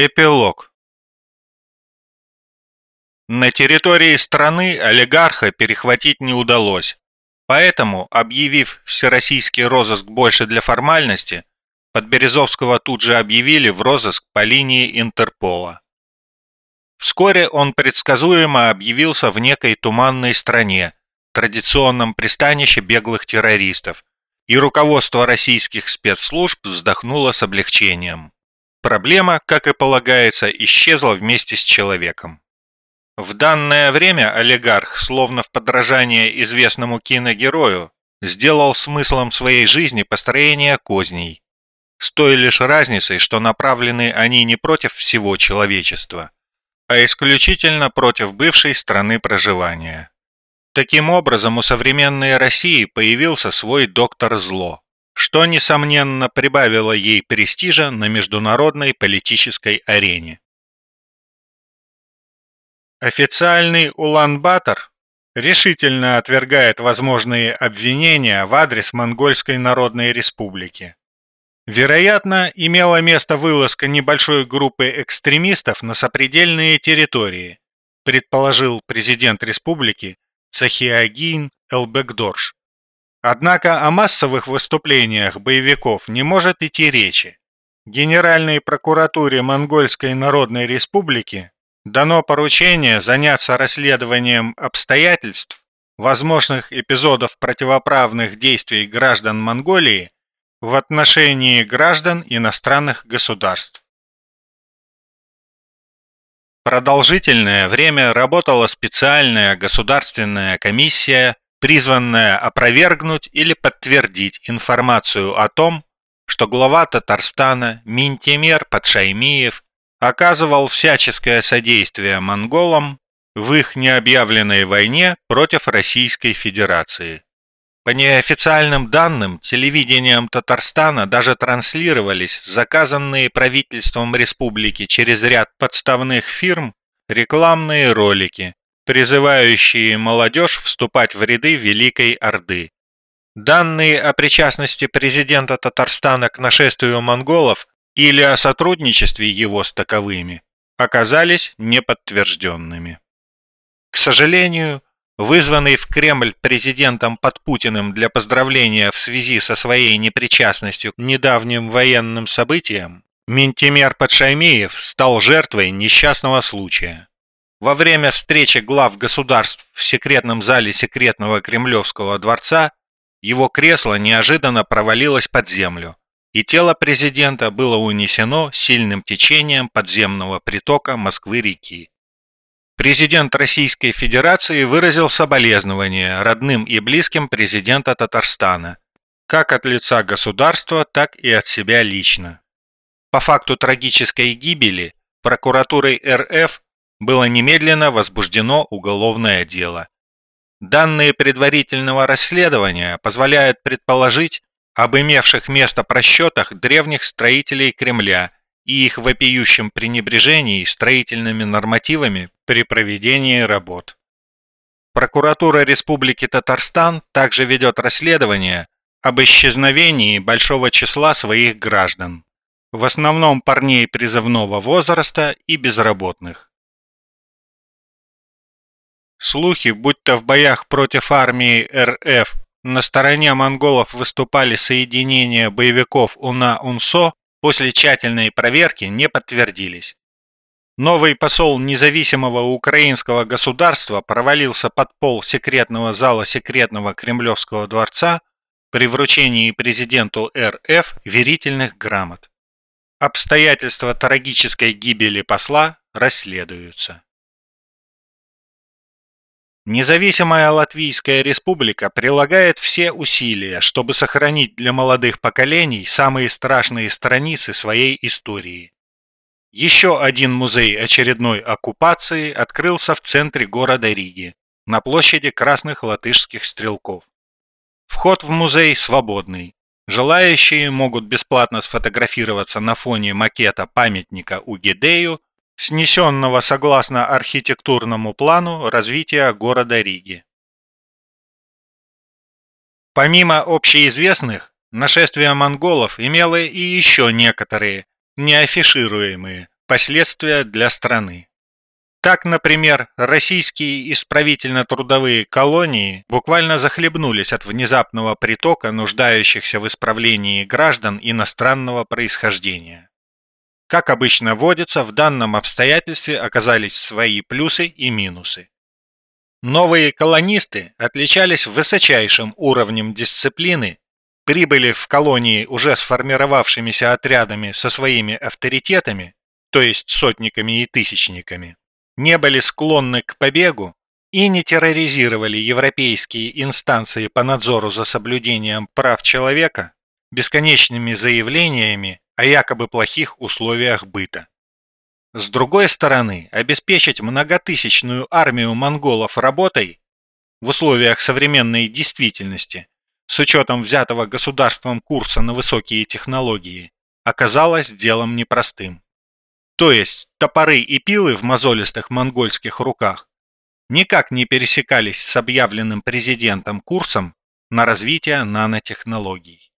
Эпилог На территории страны олигарха перехватить не удалось, поэтому, объявив всероссийский розыск больше для формальности, Подберезовского тут же объявили в розыск по линии Интерпола. Вскоре он предсказуемо объявился в некой туманной стране, традиционном пристанище беглых террористов, и руководство российских спецслужб вздохнуло с облегчением. Проблема, как и полагается, исчезла вместе с человеком. В данное время олигарх, словно в подражание известному киногерою, сделал смыслом своей жизни построение козней. С той лишь разницей, что направлены они не против всего человечества, а исключительно против бывшей страны проживания. Таким образом, у современной России появился свой доктор зло что, несомненно, прибавило ей престижа на международной политической арене. Официальный Улан-Батор решительно отвергает возможные обвинения в адрес Монгольской Народной Республики. Вероятно, имела место вылазка небольшой группы экстремистов на сопредельные территории, предположил президент республики Цахиагин Элбекдорш. Однако о массовых выступлениях боевиков не может идти речи. Генеральной прокуратуре Монгольской Народной Республики дано поручение заняться расследованием обстоятельств, возможных эпизодов противоправных действий граждан Монголии в отношении граждан иностранных государств. Продолжительное время работала специальная государственная комиссия призванная опровергнуть или подтвердить информацию о том, что глава Татарстана Минтимер Подшаймиев оказывал всяческое содействие монголам в их необъявленной войне против Российской Федерации. По неофициальным данным, телевидением Татарстана даже транслировались заказанные правительством республики через ряд подставных фирм рекламные ролики, призывающие молодежь вступать в ряды Великой Орды. Данные о причастности президента Татарстана к нашествию монголов или о сотрудничестве его с таковыми оказались неподтвержденными. К сожалению, вызванный в Кремль президентом под Путиным для поздравления в связи со своей непричастностью к недавним военным событиям, Ментимер Подшаймеев стал жертвой несчастного случая. Во время встречи глав государств в секретном зале секретного Кремлевского дворца его кресло неожиданно провалилось под землю, и тело президента было унесено сильным течением подземного притока Москвы-реки. Президент Российской Федерации выразил соболезнования родным и близким президента Татарстана, как от лица государства, так и от себя лично. По факту трагической гибели прокуратурой РФ было немедленно возбуждено уголовное дело. Данные предварительного расследования позволяют предположить об имевших место просчетах древних строителей Кремля и их вопиющем пренебрежении строительными нормативами при проведении работ. Прокуратура Республики Татарстан также ведет расследование об исчезновении большого числа своих граждан, в основном парней призывного возраста и безработных. Слухи, будто в боях против армии РФ на стороне монголов выступали соединения боевиков УНА-УНСО, после тщательной проверки не подтвердились. Новый посол независимого украинского государства провалился под пол секретного зала секретного Кремлевского дворца при вручении президенту РФ верительных грамот. Обстоятельства трагической гибели посла расследуются. Независимая Латвийская республика прилагает все усилия, чтобы сохранить для молодых поколений самые страшные страницы своей истории. Еще один музей очередной оккупации открылся в центре города Риги, на площади красных латышских стрелков. Вход в музей свободный. Желающие могут бесплатно сфотографироваться на фоне макета памятника Угидею снесенного согласно архитектурному плану развития города Риги. Помимо общеизвестных, нашествие монголов имело и еще некоторые, неафишируемые, последствия для страны. Так, например, российские исправительно-трудовые колонии буквально захлебнулись от внезапного притока нуждающихся в исправлении граждан иностранного происхождения. Как обычно водится, в данном обстоятельстве оказались свои плюсы и минусы. Новые колонисты отличались высочайшим уровнем дисциплины, прибыли в колонии уже сформировавшимися отрядами со своими авторитетами, то есть сотниками и тысячниками, не были склонны к побегу и не терроризировали европейские инстанции по надзору за соблюдением прав человека бесконечными заявлениями о якобы плохих условиях быта. С другой стороны, обеспечить многотысячную армию монголов работой в условиях современной действительности с учетом взятого государством курса на высокие технологии оказалось делом непростым. То есть топоры и пилы в мозолистых монгольских руках никак не пересекались с объявленным президентом курсом на развитие нанотехнологий.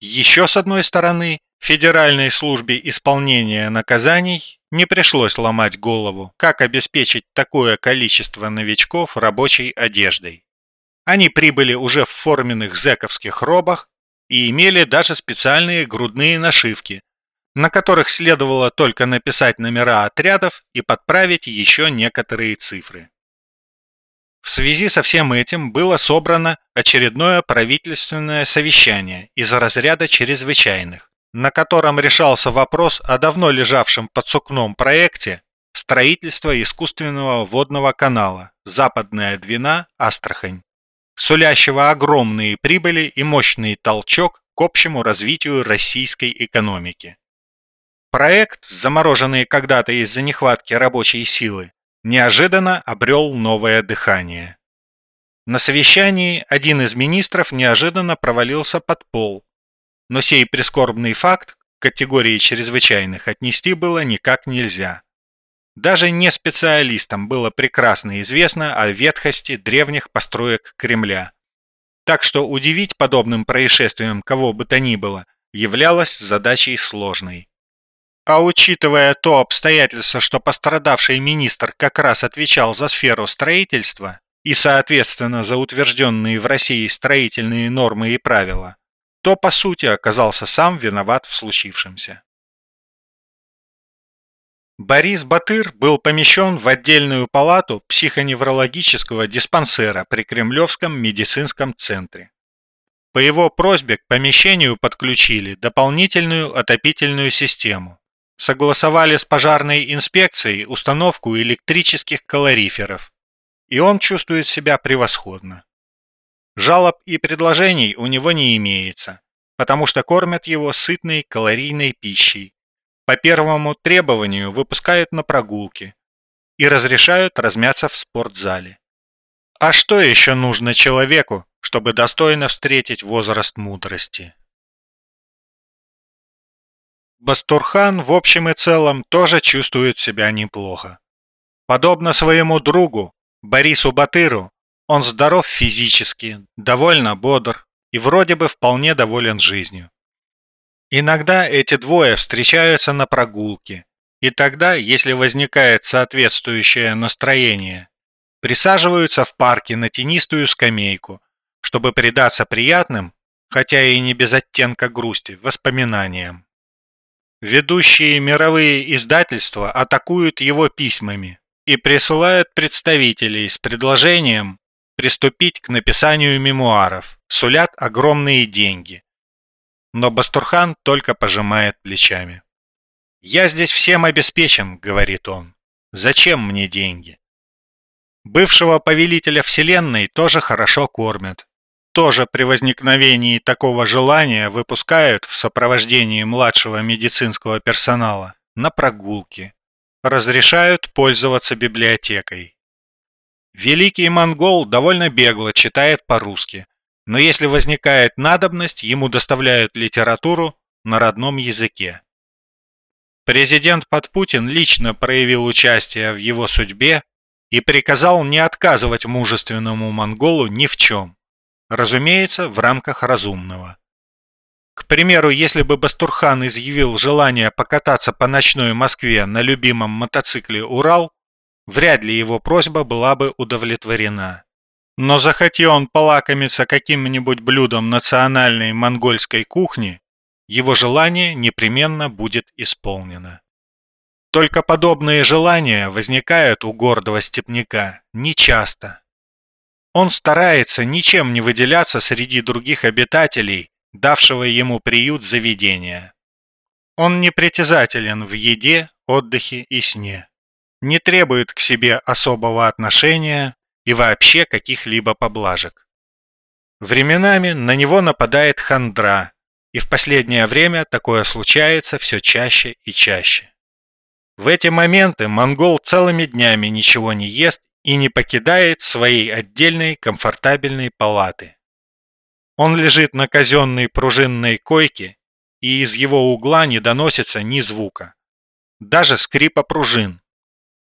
Еще с одной стороны, Федеральной службе исполнения наказаний не пришлось ломать голову, как обеспечить такое количество новичков рабочей одеждой. Они прибыли уже в форменных зэковских робах и имели даже специальные грудные нашивки, на которых следовало только написать номера отрядов и подправить еще некоторые цифры. В связи со всем этим было собрано очередное правительственное совещание из разряда чрезвычайных, на котором решался вопрос о давно лежавшем под сукном проекте строительства искусственного водного канала «Западная Двина-Астрахань», сулящего огромные прибыли и мощный толчок к общему развитию российской экономики. Проект, замороженный когда-то из-за нехватки рабочей силы, неожиданно обрел новое дыхание. На совещании один из министров неожиданно провалился под пол, но сей прискорбный факт к категории чрезвычайных отнести было никак нельзя. Даже не специалистам было прекрасно известно о ветхости древних построек Кремля. Так что удивить подобным происшествием кого бы то ни было являлось задачей сложной. А учитывая то обстоятельство, что пострадавший министр как раз отвечал за сферу строительства и, соответственно, за утвержденные в России строительные нормы и правила, то, по сути, оказался сам виноват в случившемся. Борис Батыр был помещен в отдельную палату психоневрологического диспансера при Кремлевском медицинском центре. По его просьбе к помещению подключили дополнительную отопительную систему, согласовали с пожарной инспекцией установку электрических калориферов, и он чувствует себя превосходно. Жалоб и предложений у него не имеется, потому что кормят его сытной калорийной пищей, по первому требованию выпускают на прогулки и разрешают размяться в спортзале. А что еще нужно человеку, чтобы достойно встретить возраст мудрости? Бастурхан в общем и целом тоже чувствует себя неплохо. Подобно своему другу, Борису Батыру, он здоров физически, довольно бодр и вроде бы вполне доволен жизнью. Иногда эти двое встречаются на прогулке, и тогда, если возникает соответствующее настроение, присаживаются в парке на тенистую скамейку, чтобы предаться приятным, хотя и не без оттенка грусти, воспоминаниям. Ведущие мировые издательства атакуют его письмами и присылают представителей с предложением приступить к написанию мемуаров, сулят огромные деньги. Но Бастурхан только пожимает плечами. «Я здесь всем обеспечен», — говорит он. «Зачем мне деньги?» Бывшего повелителя Вселенной тоже хорошо кормят тоже при возникновении такого желания выпускают в сопровождении младшего медицинского персонала на прогулки, разрешают пользоваться библиотекой. Великий монгол довольно бегло читает по-русски, но если возникает надобность, ему доставляют литературу на родном языке. Президент Подпутин лично проявил участие в его судьбе и приказал не отказывать мужественному монголу ни в чем. Разумеется, в рамках разумного. К примеру, если бы Бастурхан изъявил желание покататься по ночной Москве на любимом мотоцикле «Урал», вряд ли его просьба была бы удовлетворена. Но захоти он полакомиться каким-нибудь блюдом национальной монгольской кухни, его желание непременно будет исполнено. Только подобные желания возникают у гордого степняка нечасто. Он старается ничем не выделяться среди других обитателей давшего ему приют заведения. Он непритязателен в еде, отдыхе и сне, не требует к себе особого отношения и вообще каких-либо поблажек. Временами на него нападает хандра, и в последнее время такое случается все чаще и чаще. В эти моменты монгол целыми днями ничего не ест и не покидает своей отдельной комфортабельной палаты. Он лежит на казенной пружинной койке, и из его угла не доносится ни звука. Даже скрипа пружин,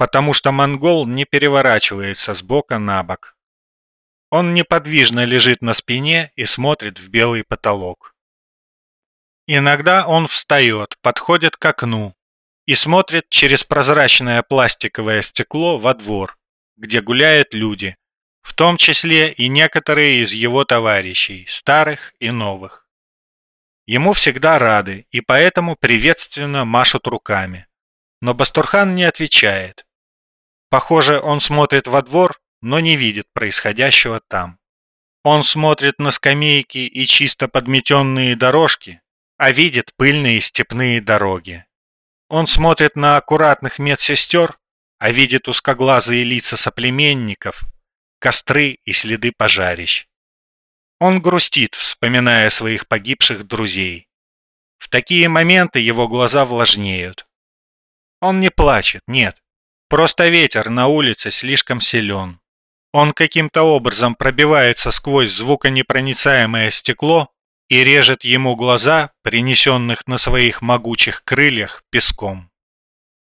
потому что монгол не переворачивается с бока на бок. Он неподвижно лежит на спине и смотрит в белый потолок. Иногда он встает, подходит к окну и смотрит через прозрачное пластиковое стекло во двор, где гуляют люди, в том числе и некоторые из его товарищей, старых и новых. Ему всегда рады и поэтому приветственно машут руками. Но Бастурхан не отвечает. Похоже, он смотрит во двор, но не видит происходящего там. Он смотрит на скамейки и чисто подметенные дорожки, а видит пыльные степные дороги. Он смотрит на аккуратных медсестер, а видит узкоглазые лица соплеменников, костры и следы пожарищ. Он грустит, вспоминая своих погибших друзей. В такие моменты его глаза влажнеют. Он не плачет, нет. Просто ветер на улице слишком силен. Он каким-то образом пробивается сквозь звуконепроницаемое стекло и режет ему глаза, принесенных на своих могучих крыльях песком.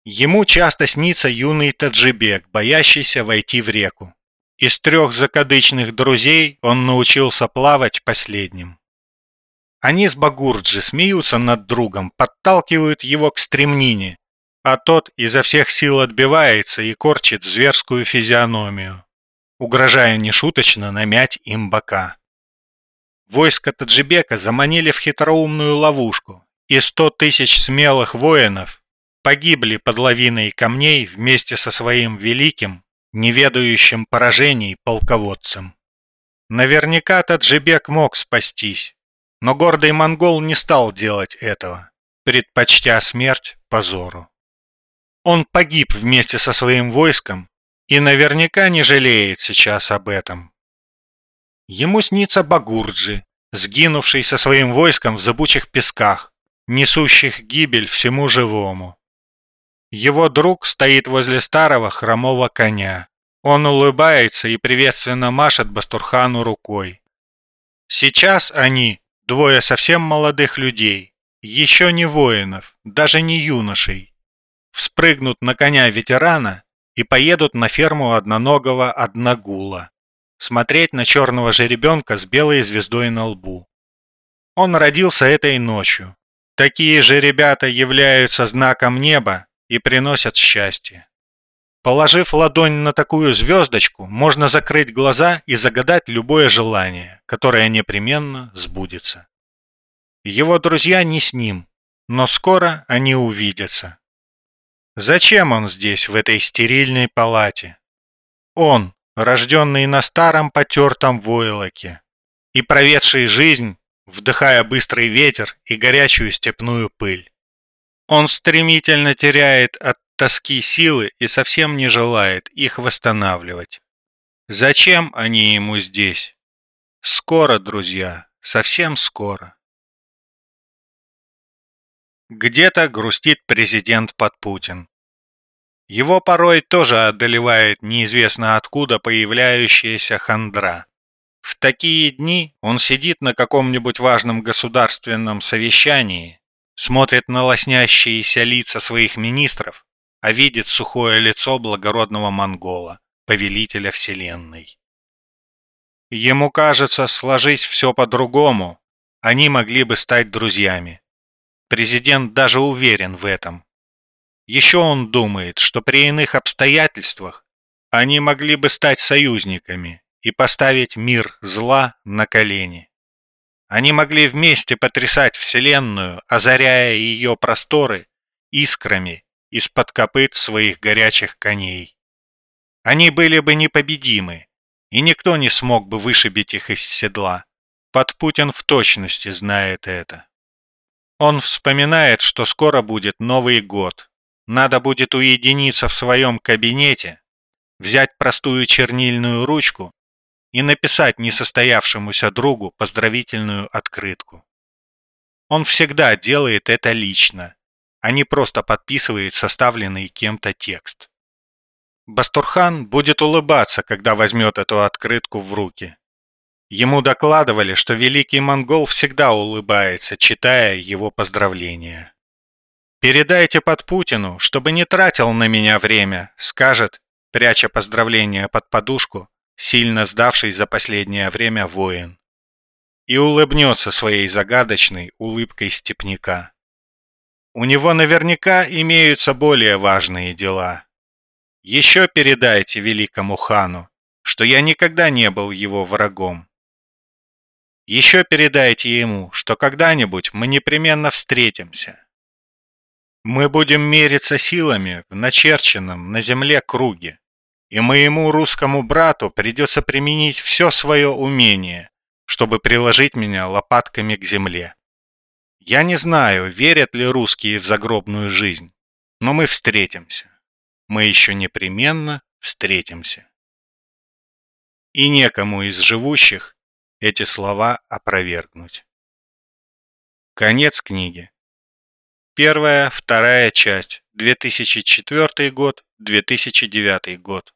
Ему часто снится юный таджибек, боящийся войти в реку. Из трех закадычных друзей он научился плавать последним. Они с Багурджи смеются над другом, подталкивают его к стремнине, а тот изо всех сил отбивается и корчит зверскую физиономию, угрожая нешуточно намять им бока. Войско Таджибека заманили в хитроумную ловушку, и сто тысяч смелых воинов погибли под лавиной камней вместе со своим великим неведающим поражений полководцем. Наверняка Таджибек мог спастись, но гордый монгол не стал делать этого, предпочтя смерть позору. Он погиб вместе со своим войском и наверняка не жалеет сейчас об этом. Ему снится Багурджи, сгинувший со своим войском в зыбучих песках, несущих гибель всему живому. Его друг стоит возле старого хромого коня. Он улыбается и приветственно машет Бастурхану рукой. Сейчас они, двое совсем молодых людей, еще не воинов, даже не юношей, вспрыгнут на коня ветерана и поедут на ферму одноногого одногула, смотреть на черного жеребенка с белой звездой на лбу. Он родился этой ночью. Такие же ребята являются знаком неба и приносят счастье. Положив ладонь на такую звездочку, можно закрыть глаза и загадать любое желание, которое непременно сбудется. Его друзья не с ним, но скоро они увидятся. Зачем он здесь, в этой стерильной палате? Он, рожденный на старом потертом войлоке и проведший жизнь, вдыхая быстрый ветер и горячую степную пыль. Он стремительно теряет от тоски силы и совсем не желает их восстанавливать. Зачем они ему здесь? Скоро, друзья, совсем скоро. Где-то грустит президент Подпутин. Его порой тоже одолевает неизвестно откуда появляющаяся хандра. В такие дни он сидит на каком-нибудь важном государственном совещании смотрит на лоснящиеся лица своих министров, а видит сухое лицо благородного монгола, повелителя вселенной. Ему кажется, сложись все по-другому, они могли бы стать друзьями. Президент даже уверен в этом. Еще он думает, что при иных обстоятельствах они могли бы стать союзниками и поставить мир зла на колени. Они могли вместе потрясать Вселенную, озаряя ее просторы искрами из-под копыт своих горячих коней. Они были бы непобедимы, и никто не смог бы вышибить их из седла. Подпутин в точности знает это. Он вспоминает, что скоро будет Новый год. Надо будет уединиться в своем кабинете, взять простую чернильную ручку и написать несостоявшемуся другу поздравительную открытку. Он всегда делает это лично, а не просто подписывает составленный кем-то текст. Бастурхан будет улыбаться, когда возьмет эту открытку в руки. Ему докладывали, что великий монгол всегда улыбается, читая его поздравления. «Передайте под Путину, чтобы не тратил на меня время», скажет, пряча поздравления под подушку, сильно сдавший за последнее время воин. И улыбнется своей загадочной улыбкой степняка. У него наверняка имеются более важные дела. Еще передайте великому хану, что я никогда не был его врагом. Еще передайте ему, что когда-нибудь мы непременно встретимся. Мы будем мериться силами в начерченном на земле круге, и моему русскому брату придется применить все свое умение, чтобы приложить меня лопатками к земле. Я не знаю, верят ли русские в загробную жизнь, но мы встретимся. Мы еще непременно встретимся. И некому из живущих эти слова опровергнуть. Конец книги. Первая, вторая часть. 2004 год, 2009 год.